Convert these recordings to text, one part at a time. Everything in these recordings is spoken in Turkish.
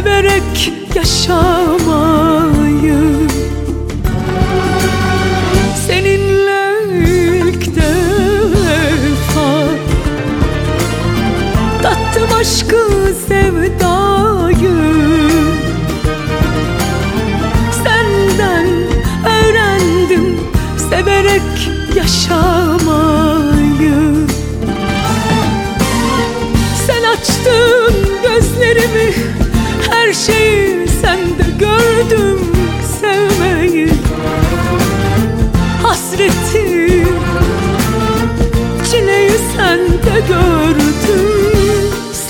severek yaşamayı. Seninle ilk defa Tattım aşkı sevdayı her şeyi sende gördüm sevmeyi. Hasreti çileyi sende gördüm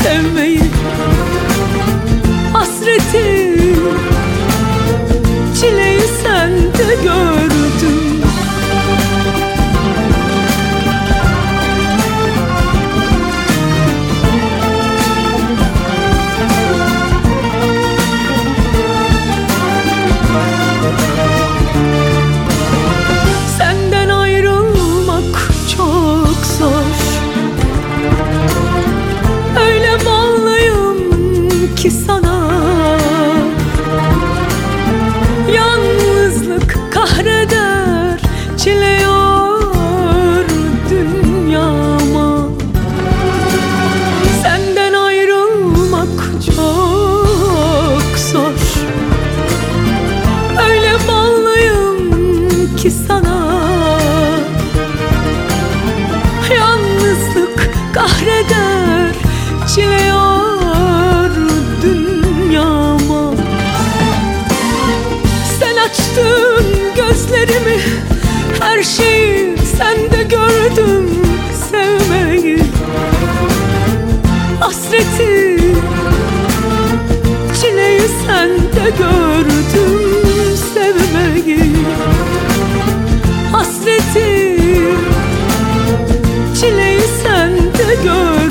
sevmeyi. Hasreti ki sana. Yalnızlık kahreder Çileyor dünyama. Sen açtın gözlerimi Her şeyi sende gördüm Sevmeyi. Hasreti Çileyi sende gördüm good.